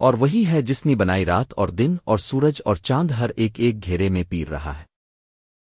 اور وہی ہے جس نے بنائی رات اور دن اور سورج اور چاند ہر ایک ایک گھیرے میں پیر رہا ہے۔